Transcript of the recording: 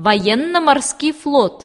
военно-морский флот.